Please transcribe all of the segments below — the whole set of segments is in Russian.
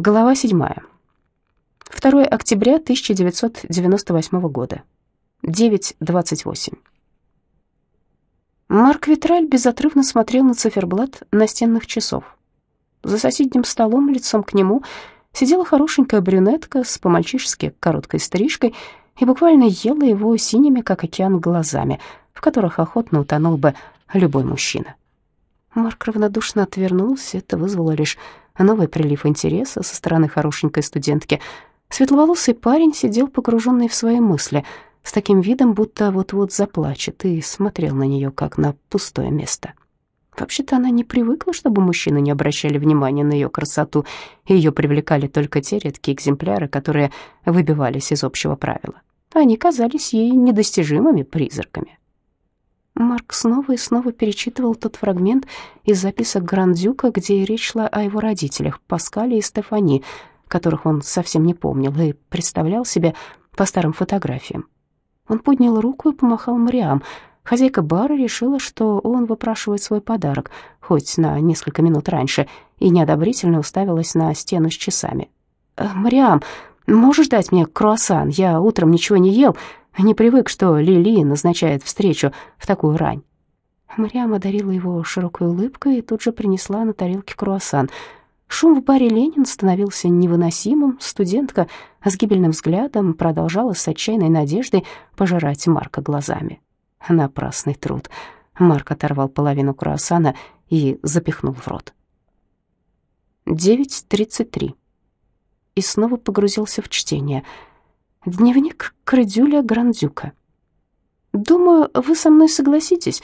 Глава 7. 2 октября 1998 года. 9.28. Марк Витраль безотрывно смотрел на циферблат настенных часов. За соседним столом, лицом к нему, сидела хорошенькая брюнетка с по-мальчишески короткой стрижкой и буквально ела его синими, как океан, глазами, в которых охотно утонул бы любой мужчина. Марк равнодушно отвернулся, это вызвало лишь новый прилив интереса со стороны хорошенькой студентки. Светловолосый парень сидел погруженный в свои мысли, с таким видом, будто вот-вот заплачет, и смотрел на нее, как на пустое место. Вообще-то она не привыкла, чтобы мужчины не обращали внимания на ее красоту, и ее привлекали только те редкие экземпляры, которые выбивались из общего правила. Они казались ей недостижимыми призраками. Марк снова и снова перечитывал тот фрагмент из записок Грандюка, где речь шла о его родителях, Паскале и Стефани, которых он совсем не помнил и представлял себе по старым фотографиям. Он поднял руку и помахал Мариам. Хозяйка бара решила, что он выпрашивает свой подарок, хоть на несколько минут раньше, и неодобрительно уставилась на стену с часами. «Э, «Мариам, можешь дать мне круассан? Я утром ничего не ел, не привык, что Лили назначает встречу в такую рань. Мариам одарила его широкой улыбкой и тут же принесла на тарелке круассан. Шум в баре «Ленин» становился невыносимым. Студентка с гибельным взглядом продолжала с отчаянной надеждой пожирать Марка глазами. Напрасный труд. Марк оторвал половину круассана и запихнул в рот. 9.33. И снова погрузился в чтение — Дневник Крадюля Грандюка. Думаю, вы со мной согласитесь,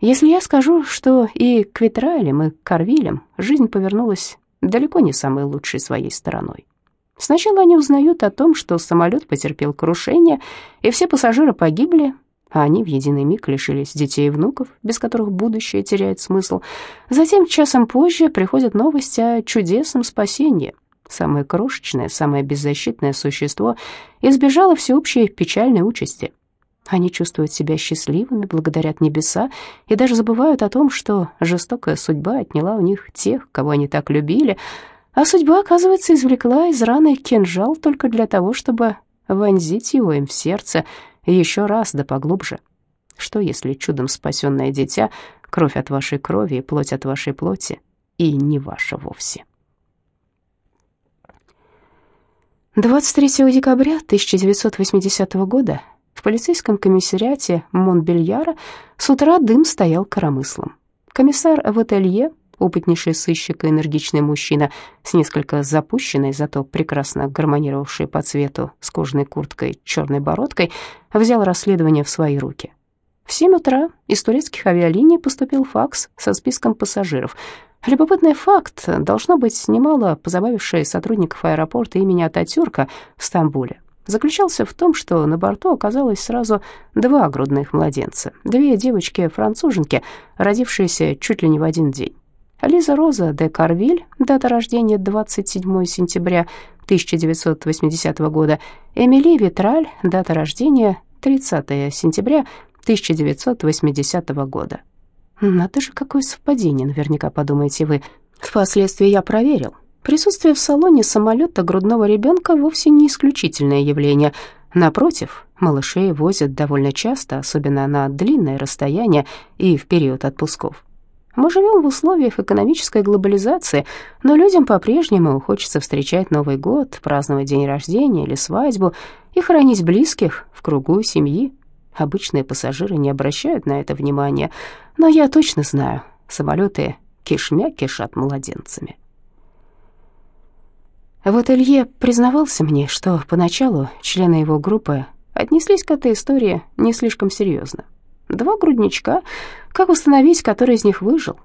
если я скажу, что и к Витралем, и к Карвилям жизнь повернулась далеко не самой лучшей своей стороной. Сначала они узнают о том, что самолет потерпел крушение, и все пассажиры погибли, а они в единый миг лишились детей и внуков, без которых будущее теряет смысл. Затем, часом позже, приходят новости о чудесном спасении — самое крошечное, самое беззащитное существо, избежало всеобщей печальной участи. Они чувствуют себя счастливыми, благодарят небеса и даже забывают о том, что жестокая судьба отняла у них тех, кого они так любили, а судьба, оказывается, извлекла из раны кинжал только для того, чтобы вонзить его им в сердце еще раз да поглубже. Что, если чудом спасенное дитя, кровь от вашей крови и плоть от вашей плоти, и не ваша вовсе? 23 декабря 1980 года в полицейском комиссариате Монбельяра с утра дым стоял коромыслом. Комиссар в ателье, опытнейший сыщик и энергичный мужчина с несколько запущенной, зато прекрасно гармонировавшей по цвету с кожаной курткой черной бородкой, взял расследование в свои руки. В 7 утра из турецких авиалиний поступил факс со списком пассажиров — Любопытный факт, должно быть, немало позабавивший сотрудников аэропорта имени Ататюрка в Стамбуле, заключался в том, что на борту оказалось сразу два грудных младенца, две девочки-француженки, родившиеся чуть ли не в один день. Лиза Роза де Карвиль, дата рождения 27 сентября 1980 года, Эмили Витраль, дата рождения 30 сентября 1980 года. Надо же, какое совпадение, наверняка подумаете вы. Впоследствии я проверил. Присутствие в салоне самолета грудного ребенка вовсе не исключительное явление. Напротив, малышей возят довольно часто, особенно на длинное расстояние и в период отпусков. Мы живем в условиях экономической глобализации, но людям по-прежнему хочется встречать Новый год, праздновать день рождения или свадьбу и хранить близких в кругу семьи. Обычные пассажиры не обращают на это внимания, но я точно знаю, самолеты кишмя кишат младенцами. Вот Илье признавался мне, что поначалу члены его группы отнеслись к этой истории не слишком серьезно. Два грудничка, как установить, который из них выжил?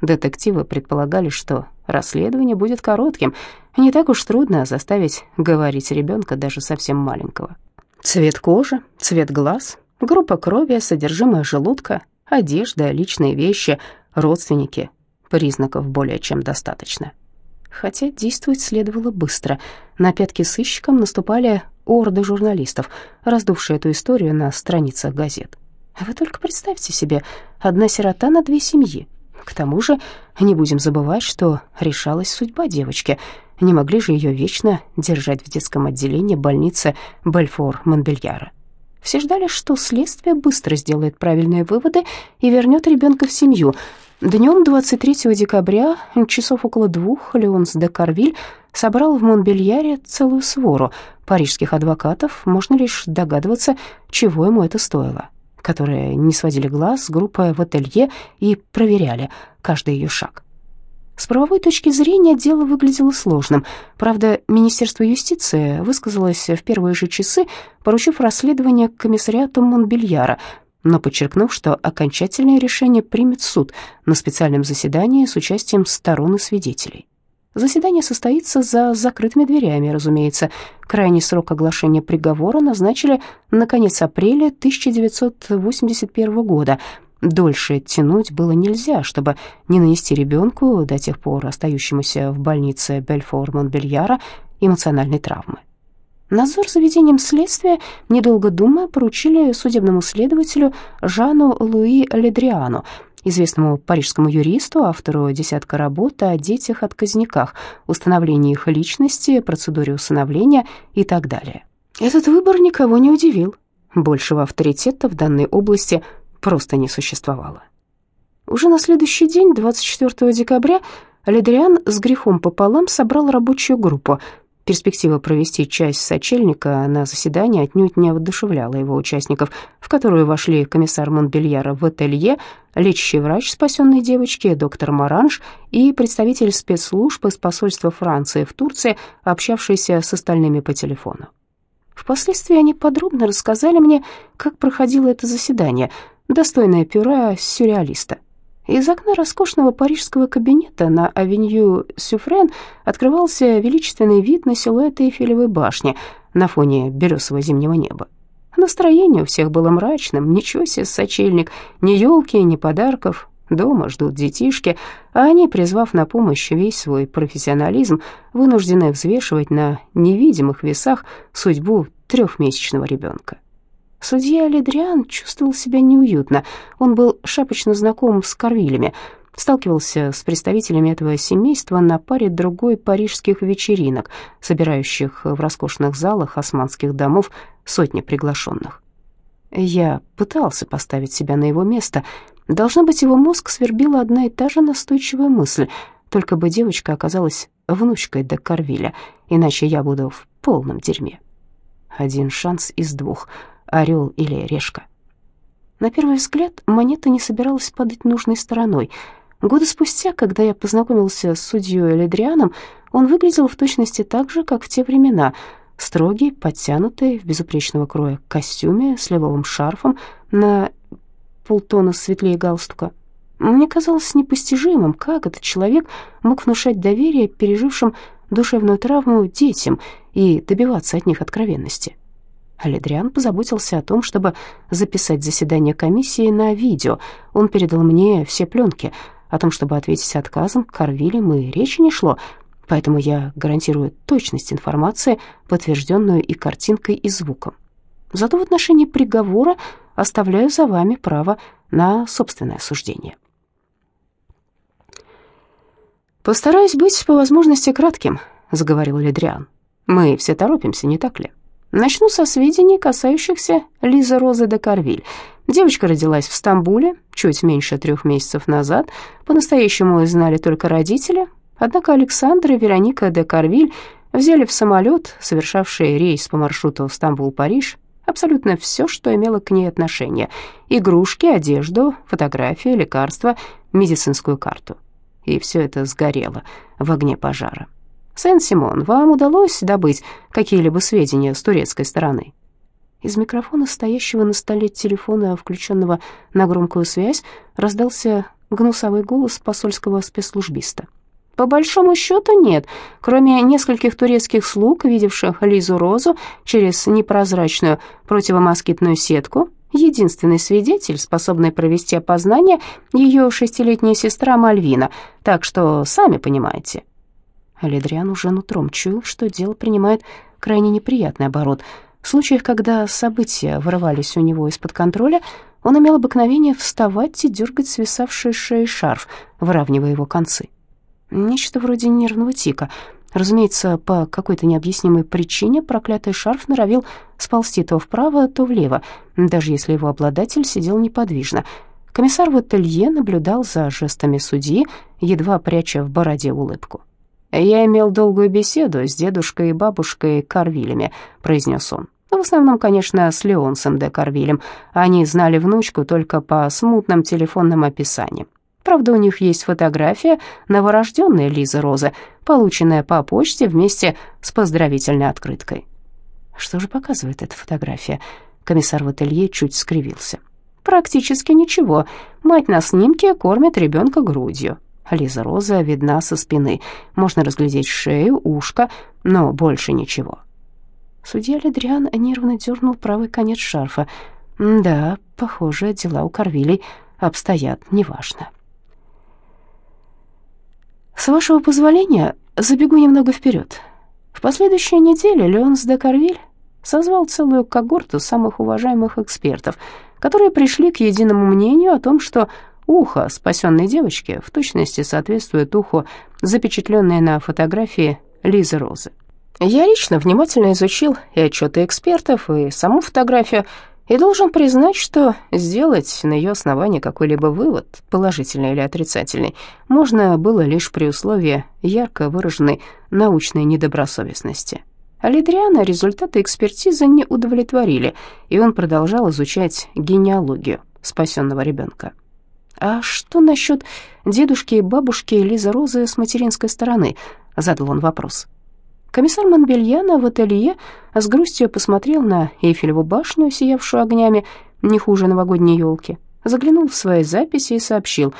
Детективы предполагали, что расследование будет коротким, не так уж трудно заставить говорить ребенка даже совсем маленького. Цвет кожи, цвет глаз, группа крови, содержимое желудка, Одежда, личные вещи, родственники. Признаков более чем достаточно. Хотя действовать следовало быстро. На пятки сыщикам наступали орды журналистов, раздувшие эту историю на страницах газет. Вы только представьте себе, одна сирота на две семьи. К тому же не будем забывать, что решалась судьба девочки. Не могли же ее вечно держать в детском отделении больницы Бельфор-Монбельяра. Все ждали, что следствие быстро сделает правильные выводы и вернет ребенка в семью. Днем 23 декабря, часов около двух, Леонс де Карвиль собрал в Монбельяре целую свору парижских адвокатов, можно лишь догадываться, чего ему это стоило, которые не сводили глаз с группы в ателье и проверяли каждый ее шаг. С правовой точки зрения дело выглядело сложным. Правда, Министерство юстиции высказалось в первые же часы, поручив расследование комиссариату Монбельяра, но подчеркнув, что окончательное решение примет суд на специальном заседании с участием сторон и свидетелей. Заседание состоится за закрытыми дверями, разумеется. Крайний срок оглашения приговора назначили на конец апреля 1981 года. Дольше тянуть было нельзя, чтобы не нанести ребенку, до тех пор остающемуся в больнице Бельфор-Монбельяра, эмоциональной травмы. Надзор за ведением следствия, недолго думая, поручили судебному следователю Жану Луи Ледриану, известному парижскому юристу, автору десятка работ о детях-отказниках, установлении их личности, процедуре усыновления и так далее. Этот выбор никого не удивил. Большего авторитета в данной области просто не существовало. Уже на следующий день, 24 декабря, Ледриан с грехом пополам собрал рабочую группу — Перспектива провести часть сочельника на заседании отнюдь не воодушевляла его участников, в которую вошли комиссар Монбельяра в ателье, лечащий врач спасенной девочки, доктор Маранж и представитель спецслужб из посольства Франции в Турции, общавшийся с остальными по телефону. Впоследствии они подробно рассказали мне, как проходило это заседание, достойное пюре сюрреалиста. Из окна роскошного парижского кабинета на авеню Сюфрен открывался величественный вид на силуэт Эйфелевой башни на фоне березового зимнего неба. Настроение у всех было мрачным, ничего себе сочельник, ни елки, ни подарков, дома ждут детишки, а они, призвав на помощь весь свой профессионализм, вынуждены взвешивать на невидимых весах судьбу трехмесячного ребенка. Судья Ледриан чувствовал себя неуютно. Он был шапочно знаком с Карвилями, сталкивался с представителями этого семейства на паре другой парижских вечеринок, собирающих в роскошных залах османских домов сотни приглашенных. Я пытался поставить себя на его место. Должно быть, его мозг свербила одна и та же настойчивая мысль. Только бы девочка оказалась внучкой де Карвиля, иначе я буду в полном дерьме. Один шанс из двух — орел или решка. На первый взгляд монета не собиралась падать нужной стороной. Годы спустя, когда я познакомился с судьей Ледрианом, он выглядел в точности так же, как в те времена, строгий, подтянутый, в безупречного кроя костюме с лиловым шарфом на полтона светлее галстука. Мне казалось непостижимым, как этот человек мог внушать доверие пережившим душевную травму детям и добиваться от них откровенности. Алидриан позаботился о том, чтобы записать заседание комиссии на видео. Он передал мне все пленки. О том, чтобы ответить отказом, Карвилем и речи не шло, поэтому я гарантирую точность информации, подтвержденную и картинкой, и звуком. Зато в отношении приговора оставляю за вами право на собственное суждение. «Постараюсь быть по возможности кратким», — заговорил Ледриан. «Мы все торопимся, не так ли?» Начну со сведений, касающихся Лизы Розы де Карвиль. Девочка родилась в Стамбуле чуть меньше трех месяцев назад. По-настоящему знали только родители. Однако Александр и Вероника де Карвиль взяли в самолет, совершавший рейс по маршруту Стамбул-Париж, абсолютно все, что имело к ней отношение. Игрушки, одежду, фотографии, лекарства, медицинскую карту. И все это сгорело в огне пожара. Сен-Симон, вам удалось добыть какие-либо сведения с турецкой стороны?» Из микрофона, стоящего на столе телефона, включенного на громкую связь, раздался гнусовый голос посольского спецслужбиста. «По большому счету нет, кроме нескольких турецких слуг, видевших Лизу Розу через непрозрачную противомоскитную сетку, единственный свидетель, способный провести опознание, ее шестилетняя сестра Мальвина, так что сами понимаете». Ледриан уже нутром чуял, что дело принимает крайне неприятный оборот. В случаях, когда события вырывались у него из-под контроля, Он имел обыкновение вставать и дергать свисавший шеи шарф, выравнивая его концы. Нечто вроде нервного тика. Разумеется, по какой-то необъяснимой причине проклятый шарф норовил сползти то вправо, то влево, даже если его обладатель сидел неподвижно. Комиссар в ателье наблюдал за жестами судьи, едва пряча в бороде улыбку. «Я имел долгую беседу с дедушкой и бабушкой Карвилями», — произнес он. В основном, конечно, с Леонсом де Карвилем. Они знали внучку только по смутным телефонным описаниям. Правда, у них есть фотография новорожденной Лизы Розы, полученная по почте вместе с поздравительной открыткой. Что же показывает эта фотография? Комиссар в ателье чуть скривился. Практически ничего. Мать на снимке кормит ребенка грудью. Лиза Роза видна со спины. Можно разглядеть шею, ушко, но больше ничего. Судья Ледриан нервно дернул правый конец шарфа. «Да, похоже, дела у Корвилей обстоят неважно». «С вашего позволения, забегу немного вперед. В последующей неделе Леонс де Корвиль созвал целую когорту самых уважаемых экспертов, которые пришли к единому мнению о том, что ухо спасенной девочки в точности соответствует уху, запечатленной на фотографии Лизы Розы. Я лично внимательно изучил и отчеты экспертов, и саму фотографию, и должен признать, что сделать на ее основании какой-либо вывод, положительный или отрицательный, можно было лишь при условии ярко выраженной научной недобросовестности. А Лидриана результаты экспертизы не удовлетворили, и он продолжал изучать генеалогию спасенного ребенка. «А что насчет дедушки и бабушки Лизы Розы с материнской стороны?» — задал он вопрос. Комиссар Монбельяна в ателье с грустью посмотрел на Эйфелеву башню, сиявшую огнями, не хуже новогодней елки, заглянул в свои записи и сообщил.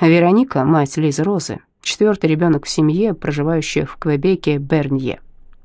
Вероника, мать Лизы Розы, четвертый ребенок в семье, проживающая в Квебеке Бернье.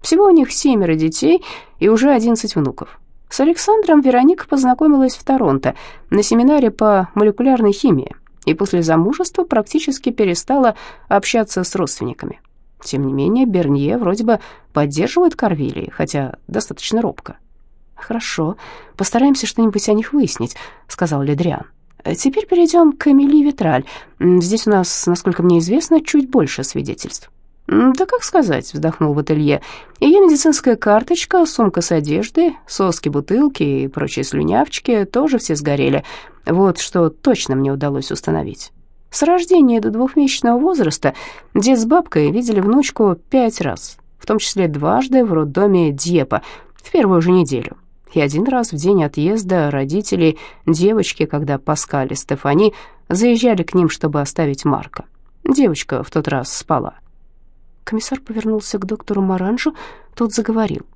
Всего у них семеро детей и уже одиннадцать внуков. С Александром Вероника познакомилась в Торонто на семинаре по молекулярной химии и после замужества практически перестала общаться с родственниками. Тем не менее, Бернье вроде бы поддерживает Корвилии, хотя достаточно робко. «Хорошо, постараемся что-нибудь о них выяснить», — сказал Ледриан. «Теперь перейдем к Эмили Витраль. Здесь у нас, насколько мне известно, чуть больше свидетельств». «Да как сказать», — вздохнул в ателье. «Ее медицинская карточка, сумка с одеждой, соски, бутылки и прочие слюнявчики тоже все сгорели. Вот что точно мне удалось установить». С рождения до двухмесячного возраста дед с бабкой видели внучку пять раз, в том числе дважды в роддоме Дьепа в первую же неделю. И один раз в день отъезда родителей девочки, когда Паскаль и Стефани заезжали к ним, чтобы оставить Марка. Девочка в тот раз спала. Комиссар повернулся к доктору Маранжу, тот заговорил.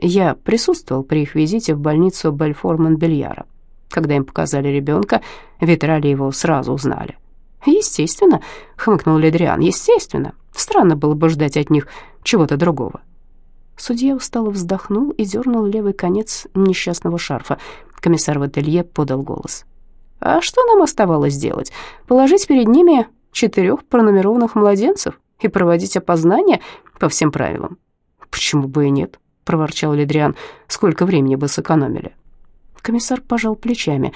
Я присутствовал при их визите в больницу Бельфор-Монбельяра. Когда им показали ребенка, Витрали его сразу узнали. «Естественно», — хмыкнул Ледриан, — «естественно. Странно было бы ждать от них чего-то другого». Судья устало вздохнул и дернул левый конец несчастного шарфа. Комиссар в ателье подал голос. «А что нам оставалось делать? Положить перед ними четырех пронумерованных младенцев и проводить опознание по всем правилам?» «Почему бы и нет?» — проворчал Ледриан. «Сколько времени бы сэкономили?» Комиссар пожал плечами.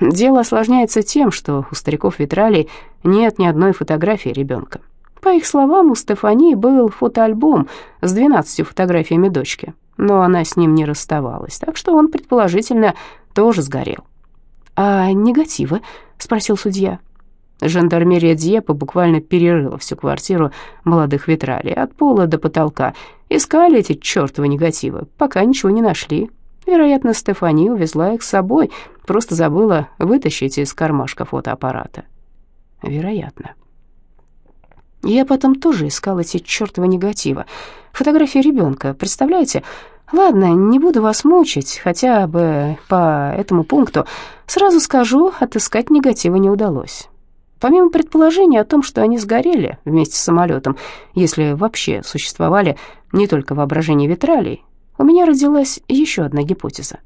Дело осложняется тем, что у стариков Витралей нет ни одной фотографии ребенка. По их словам, у Стефании был фотоальбом с 12 фотографиями дочки, но она с ним не расставалась, так что он, предположительно, тоже сгорел. «А негативы?» — спросил судья. Жандармерия Дьепа буквально перерыла всю квартиру молодых Витралей от пола до потолка. Искали эти чертовы негативы, пока ничего не нашли. Вероятно, Стефани увезла их с собой, просто забыла вытащить из кармашка фотоаппарата. Вероятно. Я потом тоже искал эти чертовы негативы. Фотографии ребенка, представляете? Ладно, не буду вас мучить, хотя бы по этому пункту. Сразу скажу, отыскать негативы не удалось. Помимо предположения о том, что они сгорели вместе с самолетом, если вообще существовали не только воображение Витралей, у меня родилась еще одна гипотеза.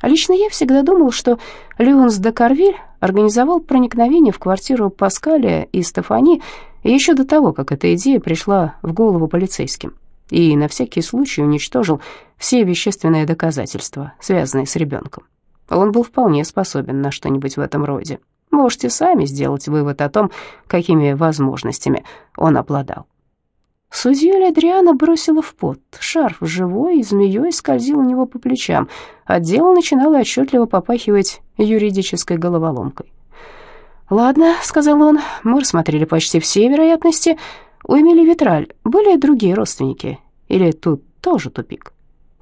А лично я всегда думал, что Леонс де Карвиль организовал проникновение в квартиру Паскаля и Стефани еще до того, как эта идея пришла в голову полицейским, и на всякий случай уничтожил все вещественные доказательства, связанные с ребенком. Он был вполне способен на что-нибудь в этом роде. Можете сами сделать вывод о том, какими возможностями он обладал. Судью Ледриана бросила в пот. Шарф живой и змеей скользил у него по плечам, а дело начинало отчетливо попахивать юридической головоломкой. «Ладно», — сказал он, — «мы рассмотрели почти все вероятности. У Эмили Витраль были другие родственники? Или тут тоже тупик?»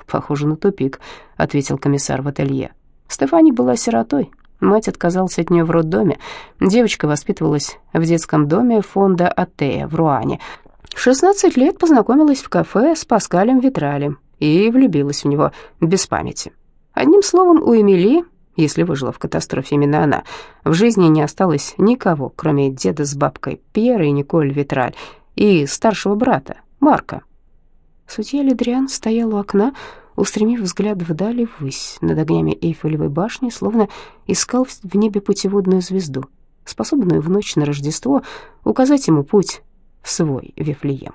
«Похоже на тупик», — ответил комиссар в ателье. Стефани была сиротой. Мать отказалась от нее в роддоме. Девочка воспитывалась в детском доме фонда Атея в Руане. В 16 лет познакомилась в кафе с Паскалем Витралем и влюбилась в него без памяти. Одним словом, у Эмили, если выжила в катастрофе именно она, в жизни не осталось никого, кроме деда с бабкой Пьера и Николь Витраль и старшего брата Марка. Судья Ледриан стоял у окна, устремив взгляд вдали ввысь, над огнями Эйфелевой башни, словно искал в небе путеводную звезду, способную в ночь на Рождество указать ему путь в свой Вифлеем.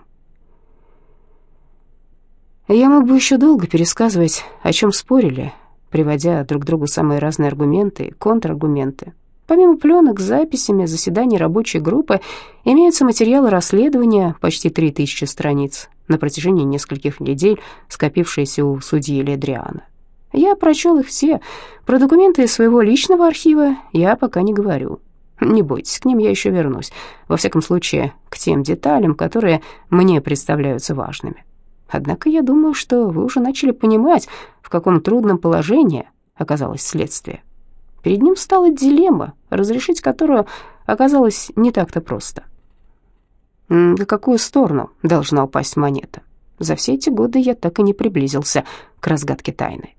Я мог бы еще долго пересказывать, о чем спорили, приводя друг другу самые разные аргументы и контраргументы. Помимо пленок с записями заседаний рабочей группы имеются материалы расследования, почти 3000 страниц, на протяжении нескольких недель, скопившиеся у судьи Ледриана. Я прочел их все. Про документы из своего личного архива я пока не говорю. Не бойтесь, к ним я еще вернусь. Во всяком случае, к тем деталям, которые мне представляются важными. Однако я думаю, что вы уже начали понимать, в каком трудном положении оказалось следствие. Перед ним стала дилемма, разрешить которую оказалось не так-то просто. В какую сторону должна упасть монета? За все эти годы я так и не приблизился к разгадке тайны.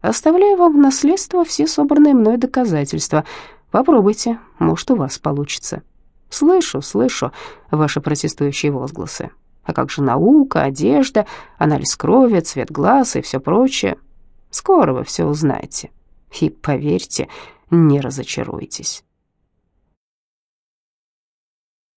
Оставляю вам в наследство все собранные мной доказательства — Попробуйте, может, у вас получится. Слышу, слышу ваши протестующие возгласы. А как же наука, одежда, анализ крови, цвет глаз и все прочее? Скоро вы все узнаете. И поверьте, не разочаруйтесь.